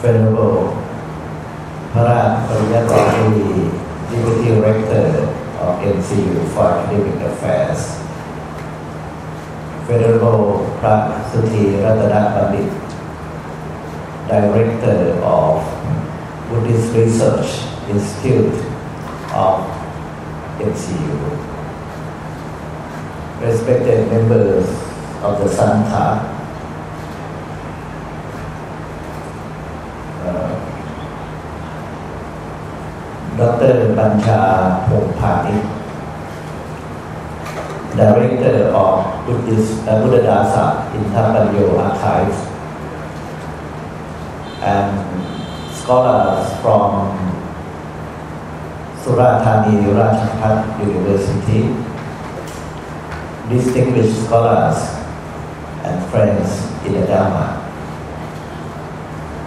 Venerable Parag Pariyatari, Deputy Director of MCU for Academic Affairs, Venerable Prat Suti Ratana Pandit, Director of Buddhist Research Institute of MCU, respected members of the Sangha, ดรบัญชาพงพาณิชย์ Director of Buddhist uh, Buddhadasa Indapanno Archives and scholars from Surathani Rajaphat University distinguished scholars and friends in the Dharma.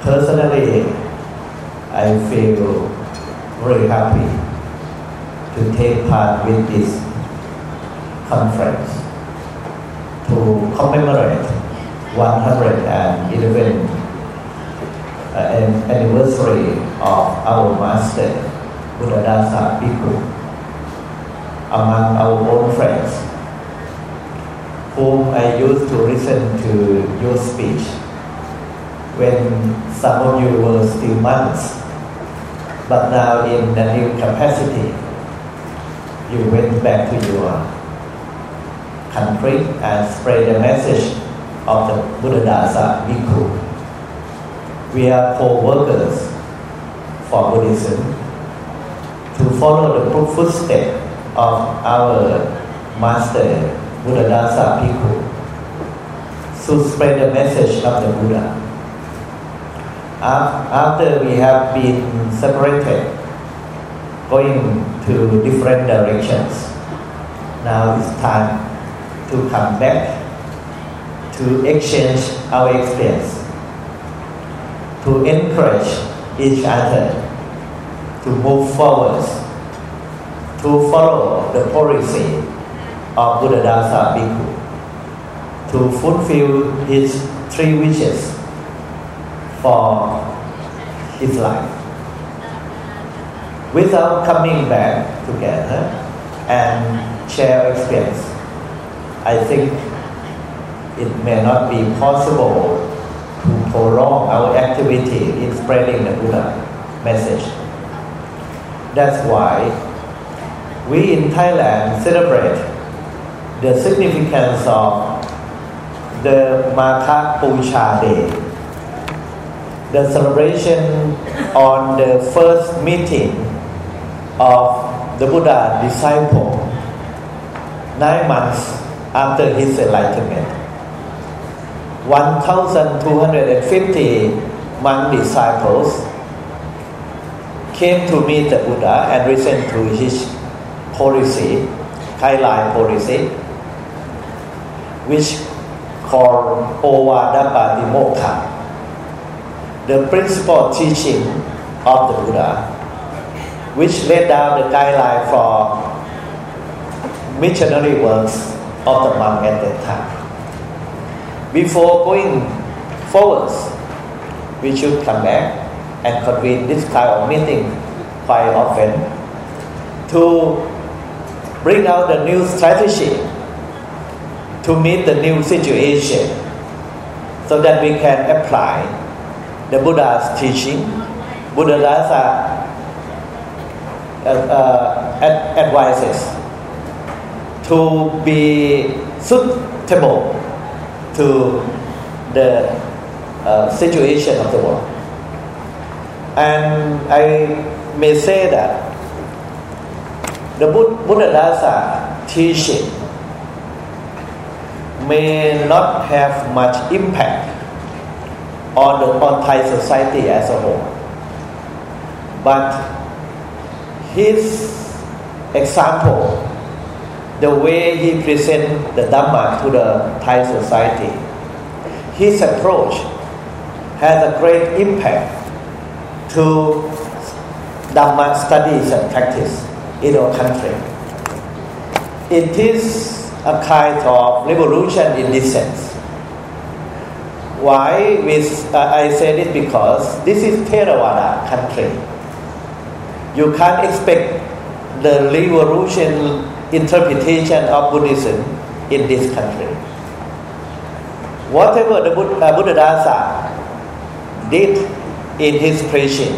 Personally I feel very happy to take part with this conference to commemorate 111 uh, an- anniversary of our master Buddhadasa Bhikkhu among our own friends whom I used to listen to your speech when some of you were still monks but now in the new capacity you went back to your country and spread the message of the Buddhadasa Bhikkhu. We are co-workers for Buddhism to follow the footsteps of our master Buddhadasa Bhikkhu to spread the message of the Buddha. Af- After we have been separated, going to different directions, now it's time to come back to exchange our experience, to encourage each other to move forward, to follow the policy of Buddhadasa Bhikkhu, to fulfill his three wishes for his life. Without coming back together and share experience, I think it may not be possible to prolong our activity in spreading the Buddha message. That's why we in Thailand celebrate the significance of the Puja Day, the celebration on the first meeting of the Buddha disciple nine months after his enlightenment. 1,250 monk disciples came to meet the Buddha and listen to his policy, guideline policy, which called Ovada Patimokkha, the principal teaching of the Buddha, which laid down the guideline for missionary works of the monk at that time. Before going forwards, we should come back and convene this kind of meeting quite often to bring out the new strategy to meet the new situation so that we can apply the Buddha's teaching, Buddha's uh, uh, uh, ad- advices to be suitable to the uh, situation of the world. And I may say that the Bud- Buddha Dasa teaching may not have much impact on the on Thai society as a whole. But his example, the way he present the Dhamma to the Thai society, his approach has a great impact to Dhamma studies and practice in our country. It is a kind of revolution in this sense. Why with, uh, I say this because this is Theravada country. You can't expect the revolution interpretation of Buddhism in this country. Whatever the Buddha, uh, did in his preaching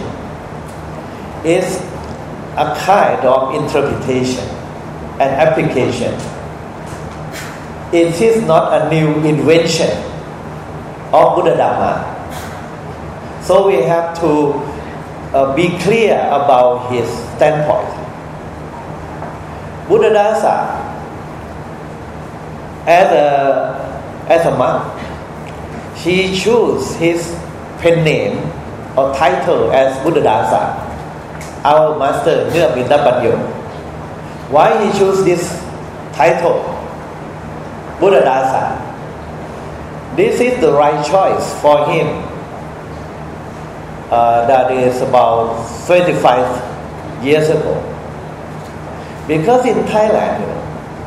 is a kind of interpretation and application. It is not a new invention of Buddha Dhamma. So we have to uh, be clear about his standpoint. Buddha Dasa, as a, as a monk, he chose his pen name or title as Buddha Dasa, our master Nirabinda Banyo. Why he chose this title, Buddha Dasa? This is the right choice for him. Uh, that is about 25 years ago. Because in Thailand,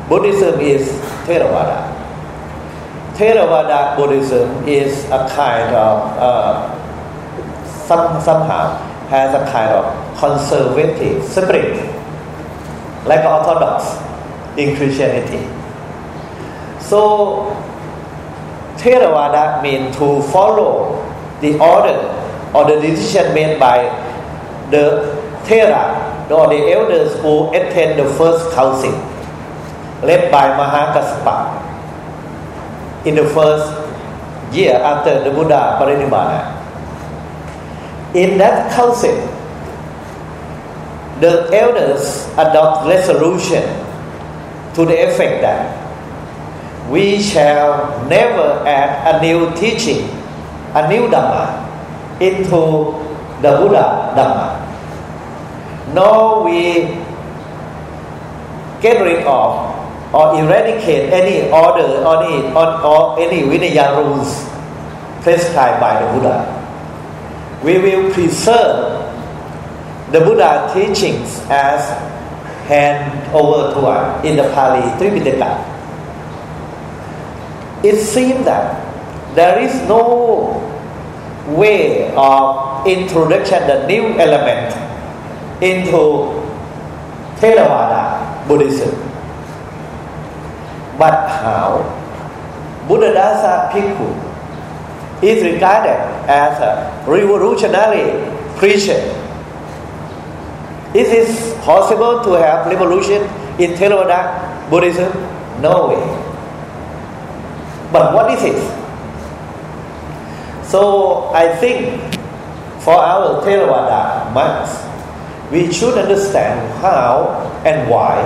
Buddhism is Theravada. Theravada Buddhism is a kind of, uh, some, somehow has a kind of conservative spirit, like Orthodox in Christianity. So, Theravada means to follow the order or the decision made by the Thera or the elders who attend the first council led by Mahakassapa in the first year after the Buddha Parinibbana. In that council, the elders adopt resolution to the effect that we shall never add a new teaching, a new Dhamma into the Buddha Dhamma nor we get rid of or eradicate any order or any, or, any Vinaya rules prescribed by the Buddha. We will preserve the Buddha teachings as hand over to us in the Pali Tripitaka. It seems that there is no way of introduction the new element into Theravada Buddhism. But how Buddhadasa Bhikkhu is regarded as a revolutionary preacher. Is it possible to have revolution in Theravada Buddhism? No way. But what is it? So I think for our Theravada monks, we should understand how and why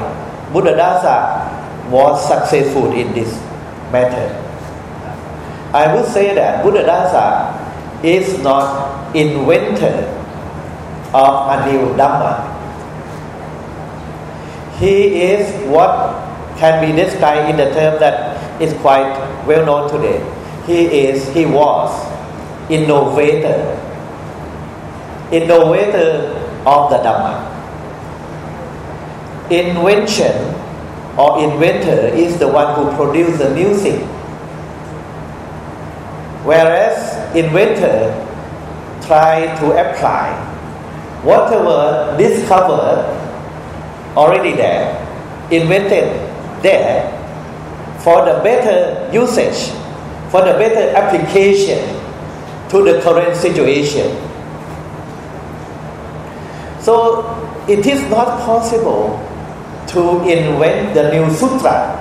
Buddhadasa was successful in this matter. I would say that Buddhadasa is not inventor of a new Dhamma. He is what can be described in the term that is quite well known today. He is, he was innovator. Innovator of the Dhamma. Invention or inventor is the one who produces the new thing. Whereas inventor try to apply whatever discovered already there, invented there for the better usage, for the better application to the current situation so it is not possible to invent the new sutra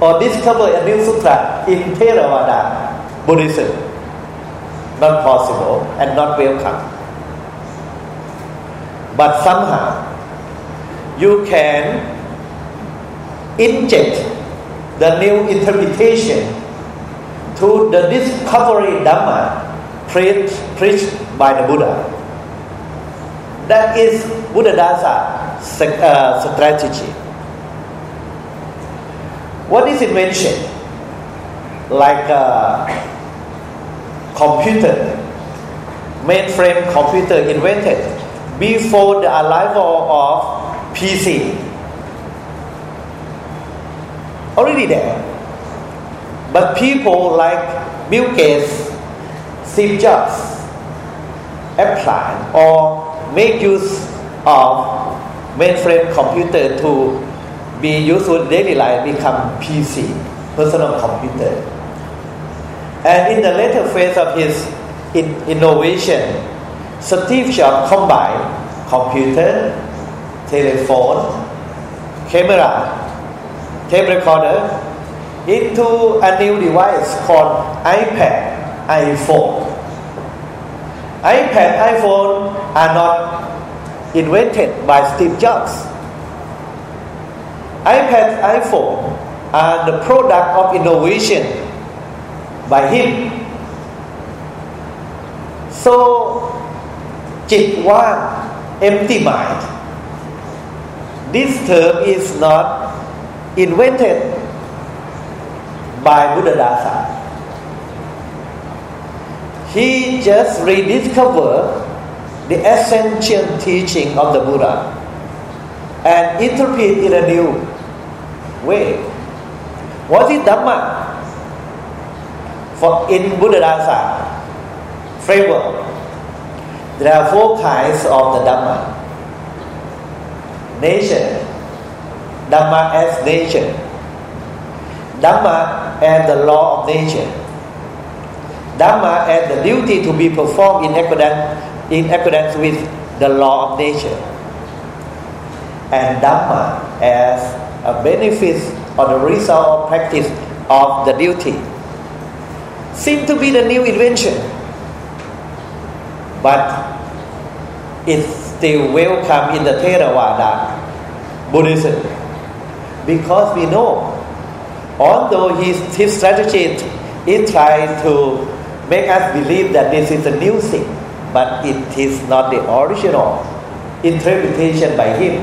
or discover a new sutra in Theravada Buddhism. Not possible and not welcome. But somehow you can inject the new interpretation to the discovery Dhamma preached, preached by the Buddha. That is Buddhadasa uh, strategy. What is invention? Like a computer, mainframe computer invented before the arrival of PC. Already there. But people like Bill Gates, Steve Jobs apply or make use of mainframe computer to be used in daily life become PC, personal computer. And in the later phase of his in innovation, Steve Jobs combined computer, telephone, camera, tape recorder into a new device called iPad, iPhone. iPad, iPhone are not invented by Steve Jobs. iPad, iPhone are the product of innovation by him. So, Jit one empty mind. This term is not invented by Buddha Dasa. He just rediscovered the essential teaching of the Buddha and interpret in a new way. What is Dhamma? For in Buddha Dasa framework there are four kinds of the Dhamma. Nature, Dhamma as nature. Dhamma as the law of nature. Dhamma as the duty to be performed in accordance, in accordance with the law of nature. And Dhamma as a benefit or the result of practice of the duty. Seem to be the new invention but it's still welcome in the Theravada Buddhism because we know although his, his strategy is trying to make us believe that this is a new thing but it is not the original interpretation by him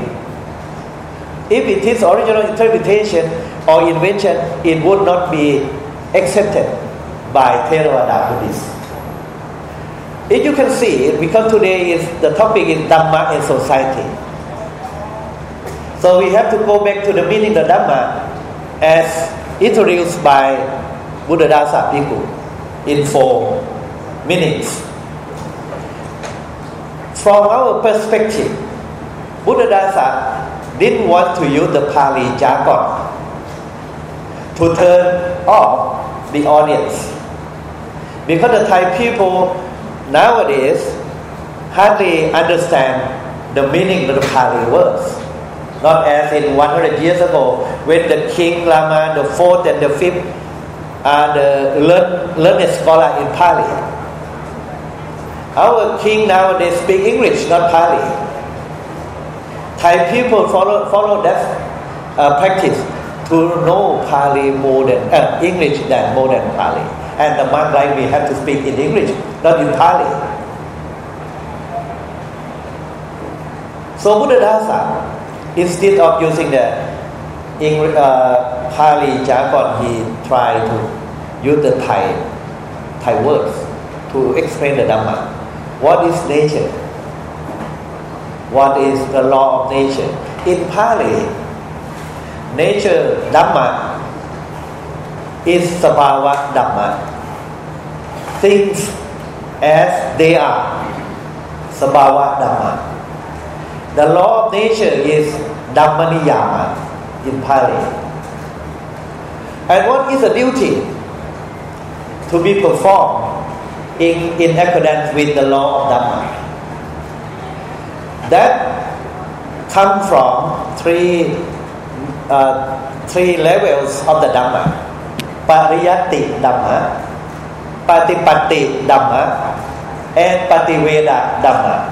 if it is original interpretation or invention it would not be accepted by Theravada Buddhists if you can see, because today is the topic is Dhamma and society. So we have to go back to the meaning of the Dhamma as introduced by Buddha Dasa Bhikkhu in four meanings. From our perspective, Buddha Dasa didn't want to use the Pali jargon to turn off the audience. Because the Thai people nowadays hardly understand the meaning of the Pali words. Not as in 100 years ago when the King Rama, the fourth and the fifth, are the learned, learned scholar in Pali. Our king nowadays speak English, not Pali. Thai people follow, follow that uh, practice to know Pali more than uh, English than more than Pali. And the monk like we have to speak in English, not in Pali. So Buddha Dasa, instead of using the English, uh, Pali jargon, he tried to use the Thai Thai words to explain the Dhamma. What is nature? What is the law of nature? In Pali, nature Dhamma is Sabhava Dhamma. Things as they are. Sabhava Dhamma. The law of nature is Dhammaniyama in Pali. And what is the duty to be performed in, in accordance with the law of Dhamma? That comes from three, uh, three levels of the Dhamma. Pariyatti Dhamma, Patipati Dhamma, and Pativeda Dhamma.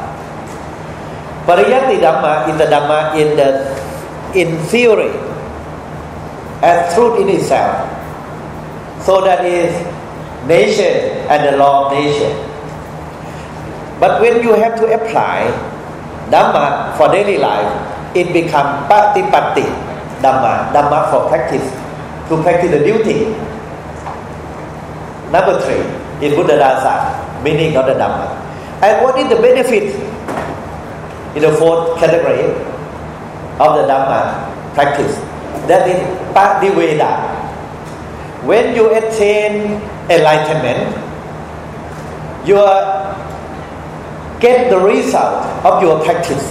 Pariyatti Dhamma is the Dhamma in the in theory as truth in itself. So that is nature and the law of nature. But when you have to apply Dhamma for daily life, it becomes Patipatti Dhamma, Dhamma for practice, to practice the duty. Number three, in Buddha Dasa, meaning of the Dhamma. And what is the benefit in the fourth category of the Dhamma practice? That is Pativedha. when you attain enlightenment, you get the result of your practice.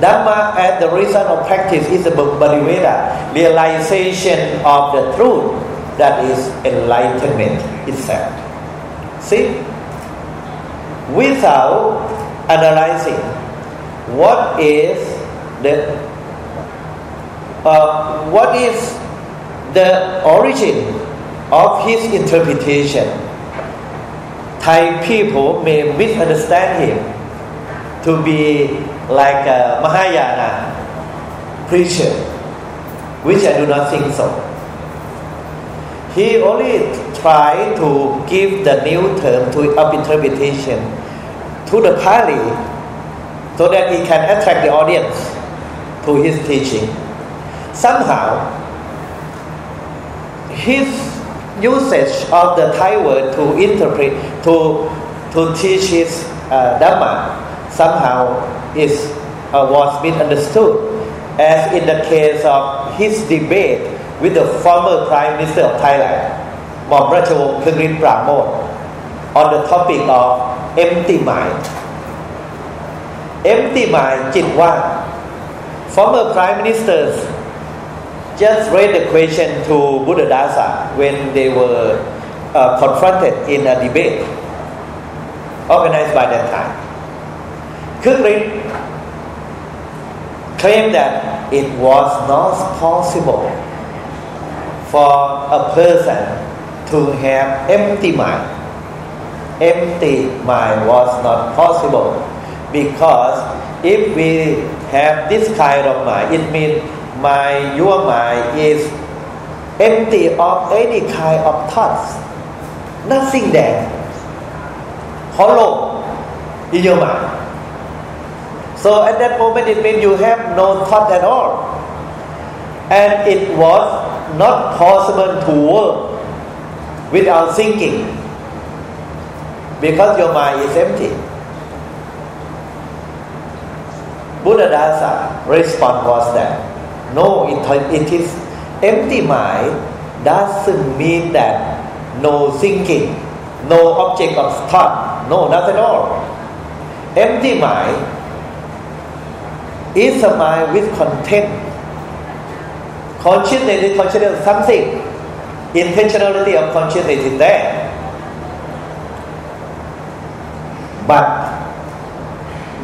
Dhamma as the result of practice is the Pativedha, realization of the truth that is enlightenment itself. See? Without analyzing what is the uh, what is the origin of his interpretation. Thai people may misunderstand him to be like a Mahayana preacher, which I do not think so. He only tried to give the new term to, of interpretation to the Pali so that he can attract the audience to his teaching. Somehow, his usage of the Thai word to interpret, to, to teach his uh, Dhamma, somehow is, uh, was misunderstood, as in the case of his debate with the former Prime Minister of Thailand, Mom Ratchavong Kukrit Pramoj, on the topic of empty mind empty mind, Chinwan, former prime ministers just raised the question to Buddha Dasa when they were uh, confronted in a debate organized by that time. Kukrit claimed that it was not possible for a person to have empty mind. Empty mind was not possible because if we have this kind of mind it means my your mind is empty of any kind of thoughts. Nothing there. Hollow in your mind. So at that moment it means you have no thought at all. And it was not possible to work without thinking. Because your mind is empty. Buddha Dasa response was that no, it, it is empty mind doesn't mean that no thinking, no object of thought, no, not at all. Empty mind is a mind with content. Consciousness is consciousness of something. Intentionality of consciousness is there. But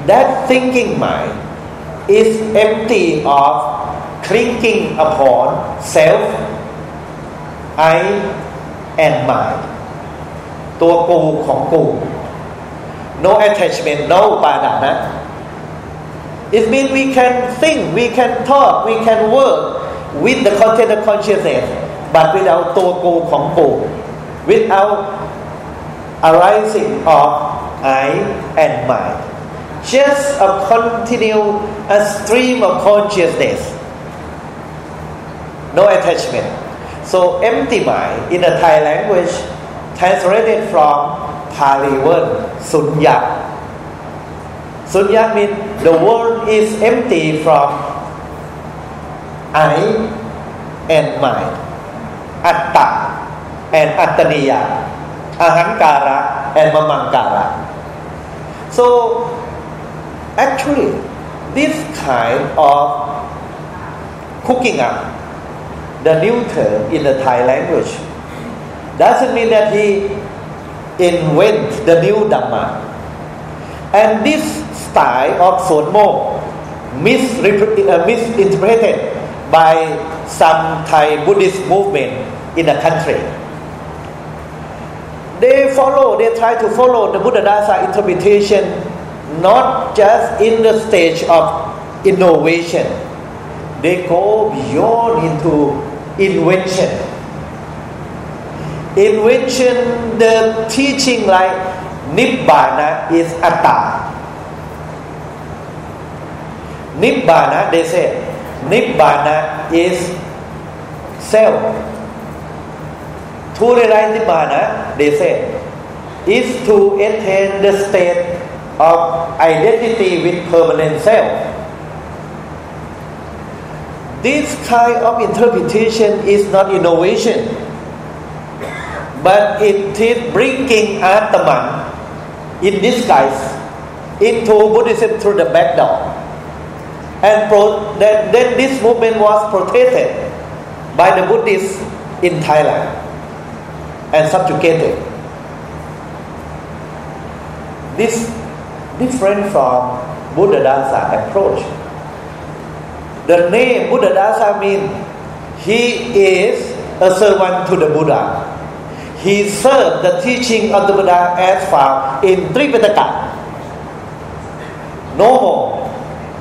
that thinking mind is empty of clinging upon self, I, and mind. ตัวกูของกู no attachment no ปาดานะ it means we can think we can talk we can work with the content of consciousness but without ตัวกูของกู without arising of I and mind. Just a continue a stream of consciousness. No attachment. So empty mind in the Thai language translated from Pali word sunya. Sunya means the world is empty from I and mind. Atta and attaniya. Ahankara and mamangkara. So, actually, this kind of cooking up the new term in the Thai language doesn't mean that he invent the new Dhamma. And this style of Sonmo uh, misinterpreted by some Thai Buddhist movement in the country they follow, they try to follow the Buddha Dasa interpretation not just in the stage of innovation. They go beyond into invention. Invention, the teaching like Nibbana is Atta. Nibbana, they say, Nibbana is self to realize Nibbana, they say, is to attain the state of identity with permanent self. This kind of interpretation is not innovation, but it is bringing Atman in disguise into Buddhism through the back door. And pro- then, then this movement was protected by the Buddhists in Thailand and subjugated. This different from Buddha Dasa approach. The name Buddha Dasa means he is a servant to the Buddha. He served the teaching of the Buddha as found in Tripitaka. No more,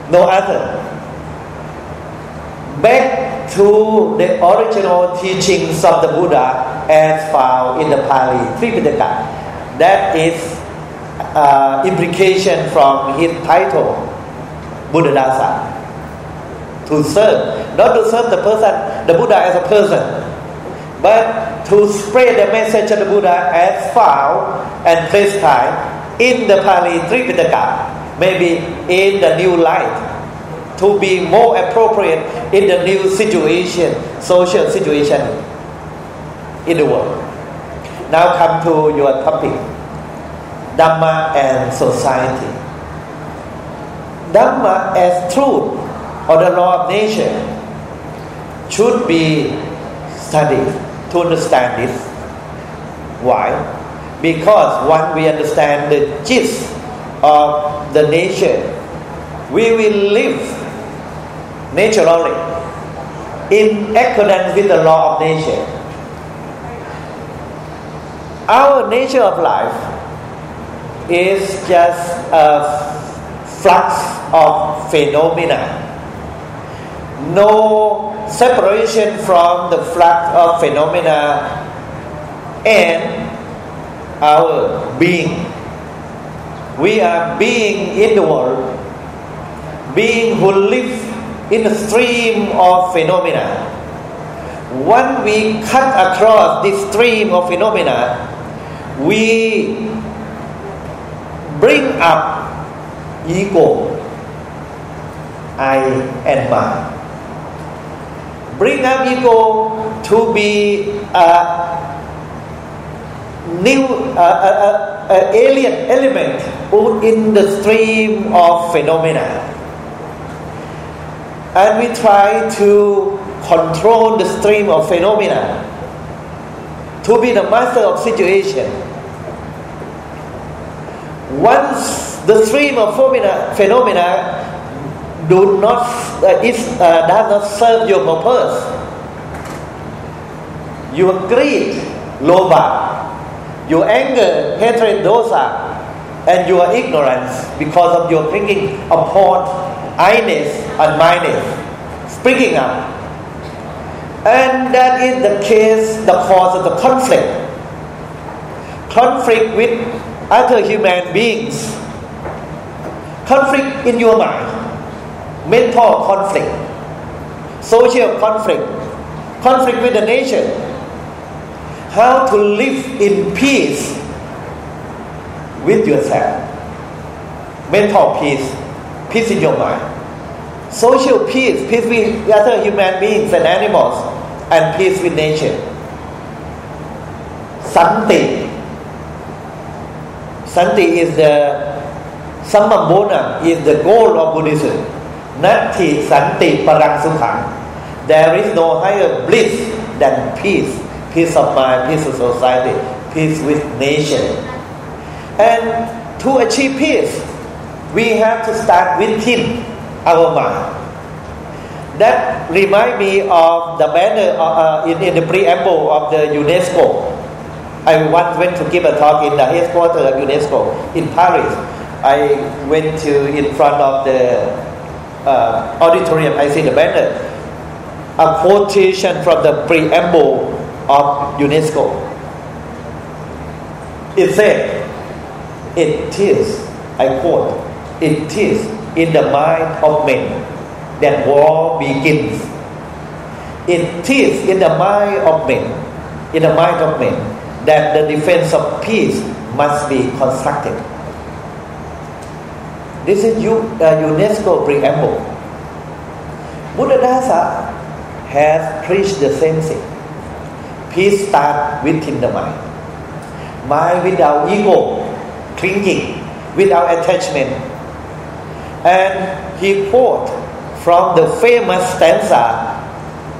no other. Back to the original teachings of the Buddha as found in the Pali Tripitaka. That is uh, implication from his title, Buddha Dasa. To serve, not to serve the person, the Buddha as a person, but to spread the message of the Buddha as found and prescribed in the Pali Tripitaka, maybe in the new light, to be more appropriate in the new situation, social situation in the world. Now come to your topic. Dhamma and society. Dhamma as truth or the law of nature should be studied to understand it. Why? Because once we understand the gist of the nature, we will live naturally in accordance with the law of nature. Our nature of life is just a flux of phenomena. No separation from the flux of phenomena and our being. We are being in the world, being who live in the stream of phenomena. When we cut across this stream of phenomena, we bring up ego, I and mine. Bring up ego to be a new, uh, alien element in the stream of phenomena. And we try to control the stream of phenomena to be the master of situation once the stream of phenomena, phenomena do not uh, if uh, does not serve your purpose, your greed, lobha, your anger, hatred, dosa, and your ignorance because of your thinking upon I-ness and minus springing up. And that is the case, the cause of the conflict. Conflict with other human beings. Conflict in your mind, mental conflict, social conflict, conflict with the nation. How to live in peace with yourself. Mental peace, peace in your mind. Social peace, peace with other human beings and animals, and peace with nature. Santi, Santi is the summum bonum is the goal of Buddhism. Natthi Santi Parang Sukhang. There is no higher bliss than peace. Peace of mind, peace of society, peace with nation. And to achieve peace, we have to start within our mind. That remind me of the banner uh, in, in the preamble of the UNESCO I once went to give a talk in the headquarters of UNESCO in Paris. I went to in front of the uh, auditorium. I see the banner, a quotation from the preamble of UNESCO. It said, "It is," I quote, "It is in the mind of men that war begins. It is in the mind of men, in the mind of men." That the defense of peace must be constructed. This is uh, UNESCO preamble. Buddha Dasa has preached the same thing. Peace starts within the mind. Mind without ego, clinging, without attachment. And he quote from the famous stanza,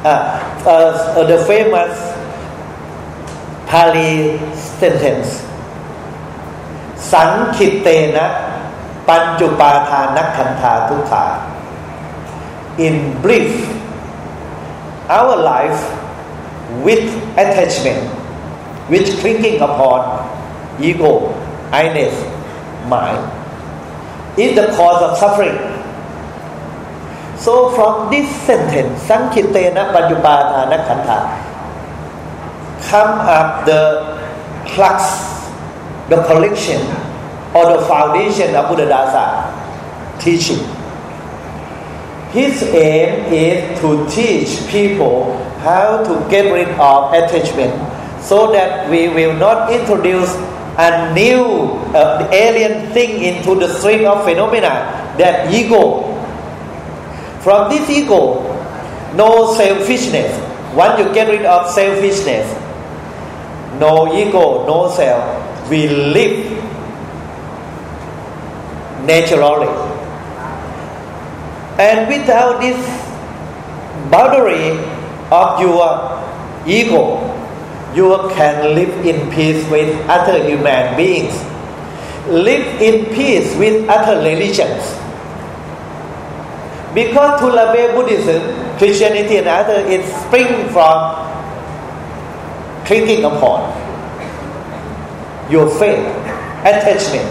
uh, uh, the famous Pali sentence สังคิเตนะ ปัญจุปาทานักขันธาทุกขา in brief our life with attachment which clinging upon ego I-ness mind is the cause of suffering so from this sentence สังคิเตนะปัญจุปาทานักขันธา come up the crux the collection or the foundation of Buddha Dasa teaching. His aim is to teach people how to get rid of attachment so that we will not introduce a new uh, alien thing into the stream of phenomena that ego. From this ego, no selfishness. Once you get rid of selfishness, no ego, no self, we live naturally. And without this boundary of your ego, you can live in peace with other human beings, live in peace with other religions. Because to love Buddhism, Christianity, and other, it spring from clinging upon your faith, attachment.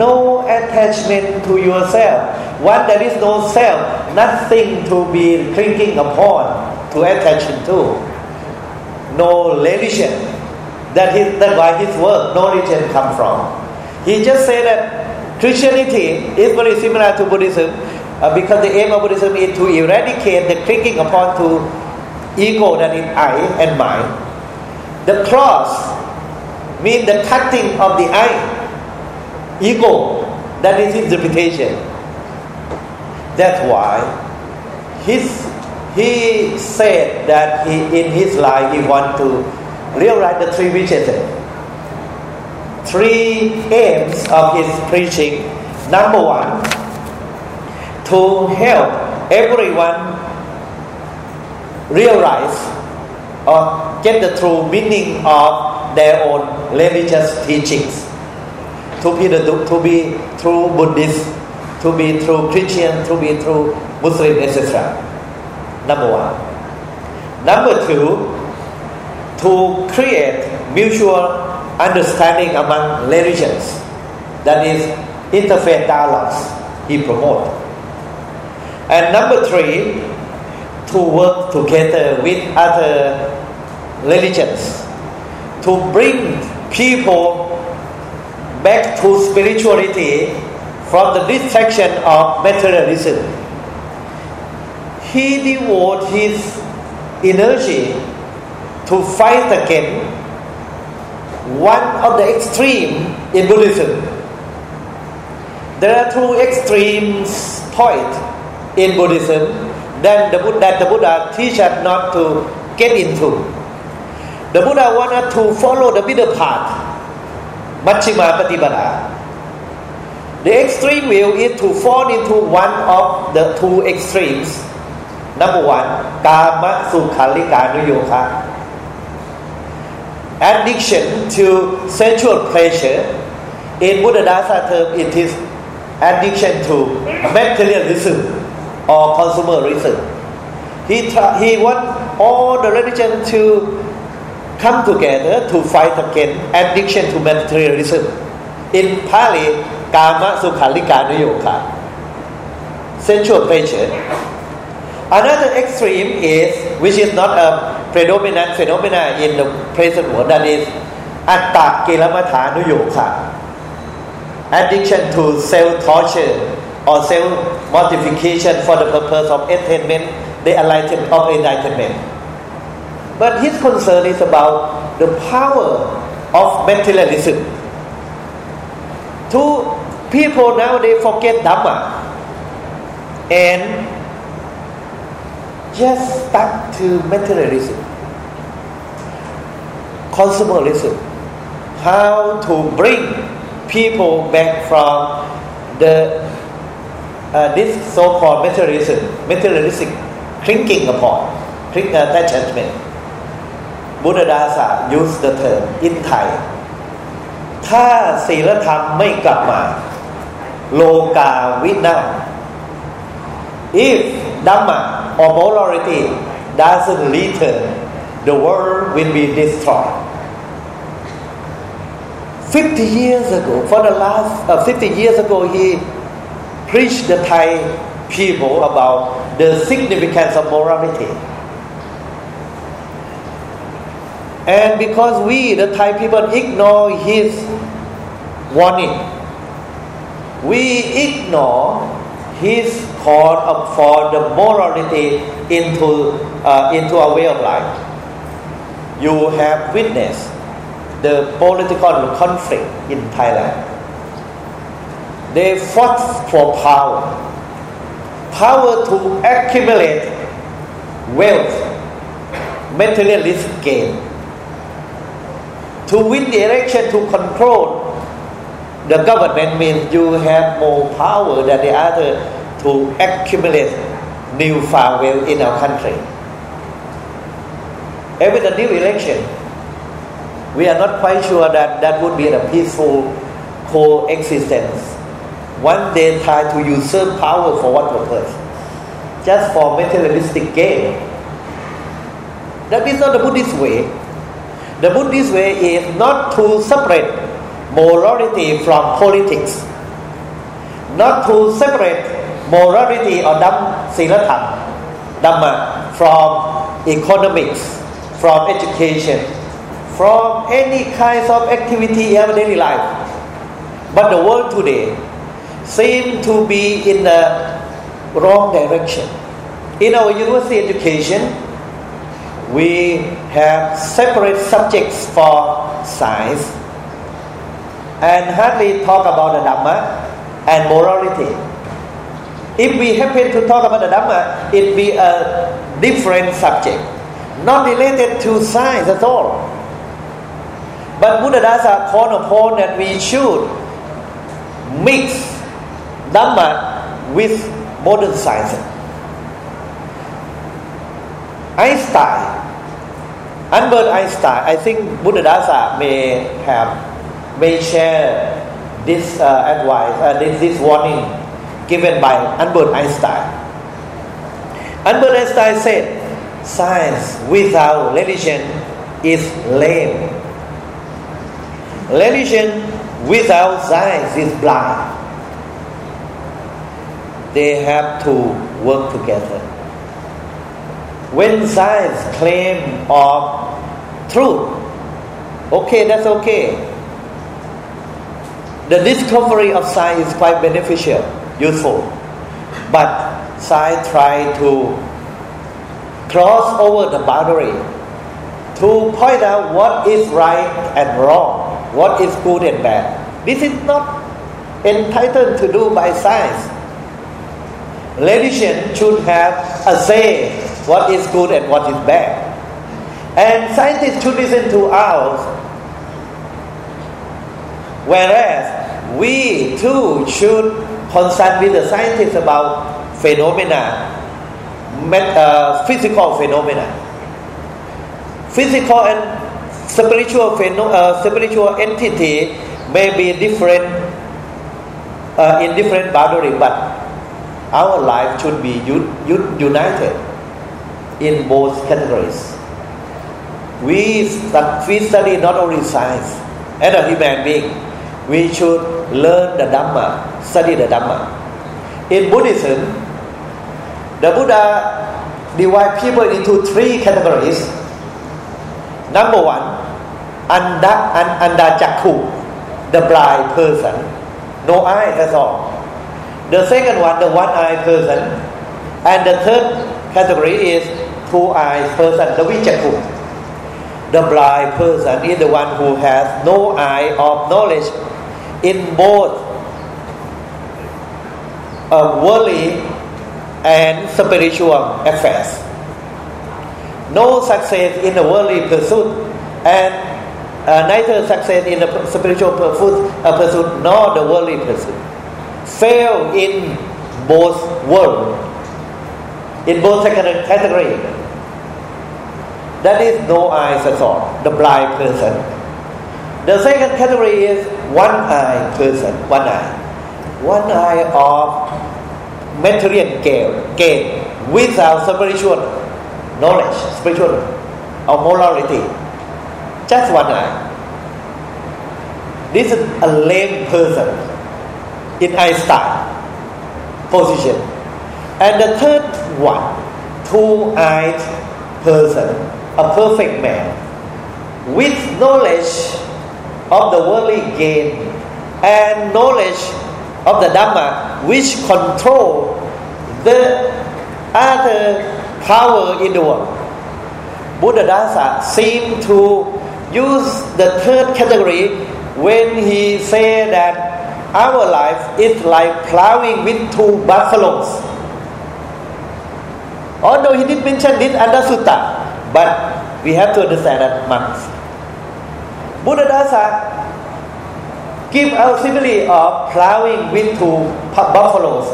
No attachment to yourself. When there is no self, nothing to be clinging upon, to attach to. No religion. That is that's why his word, no religion come from. He just said that Christianity is very similar to Buddhism uh, because the aim of Buddhism is to eradicate the clinging upon to ego that is I and mine. The cross means the cutting of the eye, ego. That is his reputation. That's why his, he said that he, in his life he want to realize the three wishes. Three aims of his preaching. Number one, to help everyone realize or get the true meaning of their own religious teachings. To be, the, to be through Buddhist, to be true Christian, to be true Muslim, etc. Number one. Number two, to create mutual understanding among religions. That is interfaith dialogues he promote. And number three, to work together with other religions to bring people back to spirituality from the distraction of materialism. He devoted his energy to fight against one of the extreme in Buddhism. There are two extremes point in Buddhism that the, that the Buddha teaches not to get into. The Buddha wanted to follow the middle path, Majjhima Patipada. The extreme will is to fall into one of the two extremes. Number one, Kama Sukhalika Nuyoga. Addiction to sensual pleasure. In Buddha Dasa term, it is addiction to materialism or consumerism. He, tra- he want all the religion to come together to fight against addiction to materialism. In Pali, Kama Sukhalika Nuyoga, sensual pleasure. Another extreme is, which is not a predominant phenomena in the present world, that is Atta Kilamatha Nuyoga, addiction to self-torture or self-mortification for the purpose of entertainment, the enlightenment of enlightenment. But his concern is about the power of materialism. Two people now they forget Dhamma and just stuck to materialism, consumerism, how to bring people back from the uh, this so-called materialism, materialistic thinking upon, think, uh, attachment. Buddha Dasa used the term in Thai ถ้าศีลธรรมไม่กลับมา โลกาวินา if Dhamma or morality doesn't return the world will be destroyed 50 years ago for the last uh, 50 years ago he preached the Thai people about the significance of morality And because we, the Thai people, ignore his warning, we ignore his call for the morality into, uh, into our way of life. You have witnessed the political conflict in Thailand. They fought for power, power to accumulate wealth, materialist gain to win the election to control the government means you have more power than the other to accumulate new farm wealth in our country. Every the new election, we are not quite sure that that would be a peaceful coexistence. One day try to usurp power for what purpose? Just for materialistic gain. That is not the Buddhist way. The Buddhist way is not to separate morality from politics, not to separate morality or dham, silatham, dhamma from economics, from education, from any kinds of activity in our daily life. But the world today seems to be in the wrong direction. In our university education, we have separate subjects for science and hardly talk about the Dhamma and morality. If we happen to talk about the Dhamma, it be a different subject, not related to science at all. But Buddha Dasa called upon that we should mix Dhamma with modern science. Einstein Albert Einstein, I think Buddha Dasa may have may share this uh, advice, uh, this, this warning given by Albert Einstein. Albert Einstein said, "Science without religion is lame. Religion without science is blind. They have to work together." when science claim of truth okay that's okay. The discovery of science is quite beneficial useful. But science try to cross over the boundary to point out what is right and wrong what is good and bad. This is not entitled to do by science religion should have a say what is good and what is bad. And scientists should listen to us, whereas we too should consult with the scientists about phenomena, met, uh, physical phenomena. Physical and spiritual, pheno- uh, spiritual entity may be different uh, in different boundary, but our life should be un- un- united in both categories. We, we study not only science as a human being, we should learn the Dhamma, study the Dhamma. In Buddhism, the Buddha divide people into three categories. Number one, anda, anda jakku, the blind person, no eyes at all. The second one, the one-eyed person, and the third category is two-eyed person, the vichakku. The blind person is the one who has no eye of knowledge in both uh, worldly and spiritual affairs. no success in the worldly pursuit and uh, neither success in the spiritual pursuit, uh, pursuit nor the worldly pursuit. Fail in both world, in both category. That is no eyes at all, the blind person. The second category is one eye person, one eye. One eye of material gain, gain without spiritual knowledge, spiritual or morality. Just one eye. This is a lame person in Einstein position. And the third one, two-eyed person, a perfect man, with knowledge of the worldly gain and knowledge of the Dhamma, which control the other power in the world. Buddhadasa seemed to use the third category when he said that our life is like plowing with two buffaloes. Although he did mention this under sutta, but we have to understand that much. Buddha Dasa give a simile of plowing with two buffaloes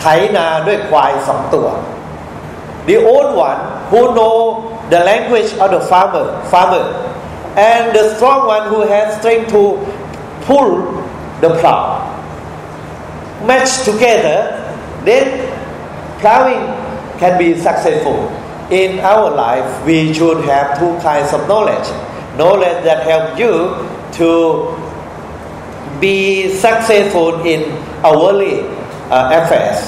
ไถนาด้วยควายสองตัว the old one who know the language of the farmer farmer and the strong one who has strength to pull the plow. Match together then plowing can be successful. In our life we should have two kinds of knowledge. Knowledge that help you to be successful in our worldly uh, affairs.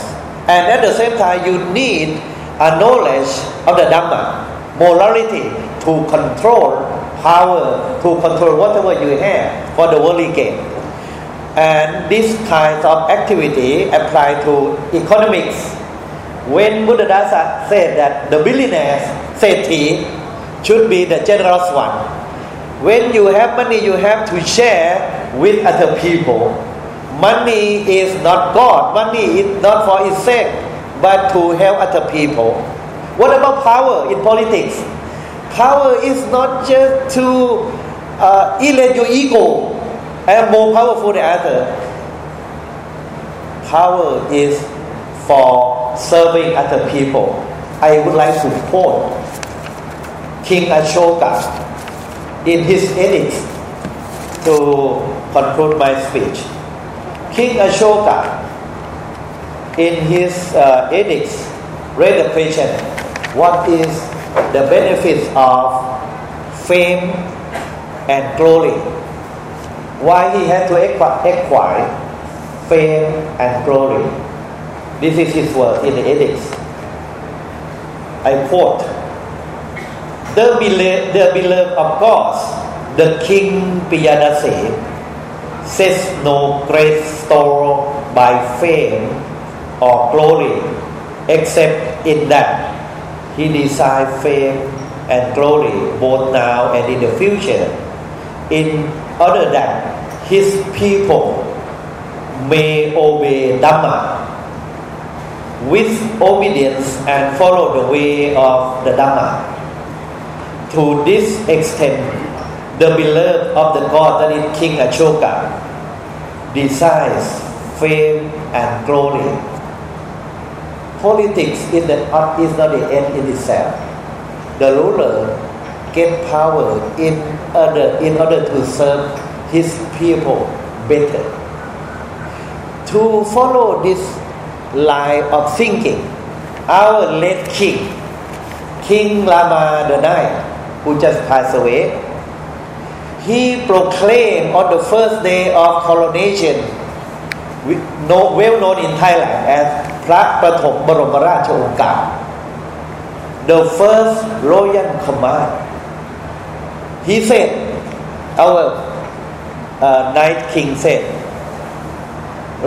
And at the same time you need a knowledge of the Dhamma morality to control power to control whatever you have for the worldly gain and this kind of activity apply to economics. When Buddha Dasa said that the billionaires, Sethi, should be the generous one. When you have money, you have to share with other people. Money is not God. Money is not for its sake, but to help other people. What about power in politics? Power is not just to uh, your ego Am more powerful than other. Power is for serving other people. I would like to quote King Ashoka in his edicts to conclude my speech. King Ashoka, in his uh, edicts, read the question What is the benefits of fame and glory? Why he had to acquire fame and glory. This is his word in the edicts. I quote The beloved, the beloved of God, the King Piyadasi, says no great store by fame or glory, except in that he desires fame and glory both now and in the future, in order that his people may obey Dhamma with obedience and follow the way of the Dhamma. To this extent, the beloved of the God, that is King Ashoka, desires fame and glory. Politics is, the, is not the end in itself. The ruler get power in order, in order to serve his people better. To follow this line of thinking, our late king, King Rama the Ninth, who just passed away, he proclaimed on the first day of coronation, well known in Thailand as พระประถมบรมราชโองการ the first royal command he said our Night King said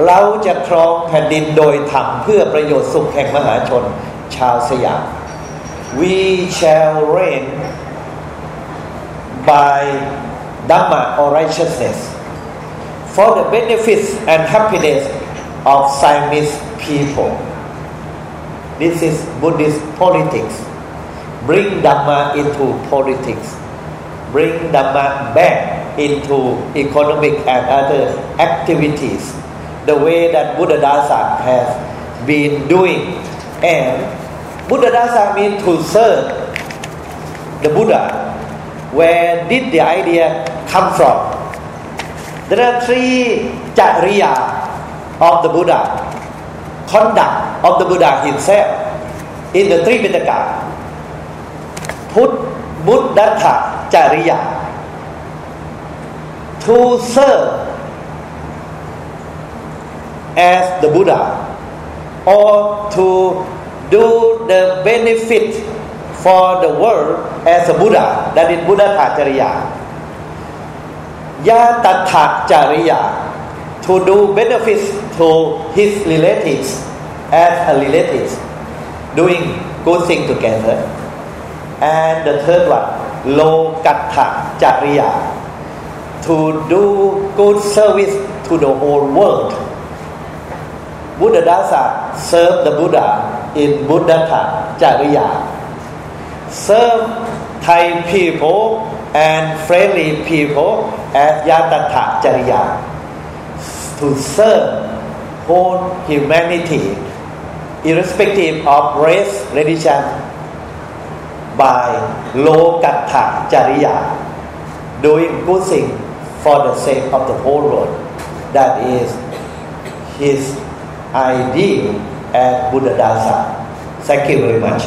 เราจะครองแผ่นดินโดยธรรมเพื่อประโยชน์สุขแห่งมหาชน ชาวสยาม we shall reign by Dhamma or righteousness for the benefits and happiness of Siamese people this is Buddhist politics bring Dhamma into politics, bring Dhamma back into economic and other activities, the way that Buddha Dasa has been doing. And Buddha Dasa means to serve the Buddha. Where did the idea come from? There are three jariya of the Buddha, conduct of the Buddha himself in the three Pitaka. Put Buddhatha to serve as the Buddha or to do the benefit for the world as a Buddha that is Buddha Jariya. Yatatha Jariya to do benefits to his relatives as a relatives doing good thing together. And the third one Lokattha Jariya to do good service to the whole world. Buddha Dasa serve the Buddha in Buddhatha Jariya serve Thai people and friendly people as Yatatha Jariya to serve whole humanity irrespective of race religion by Lokattha Jariya doing good thing for the sake of the whole world that is his ideal at Buddha Dasa thank you very much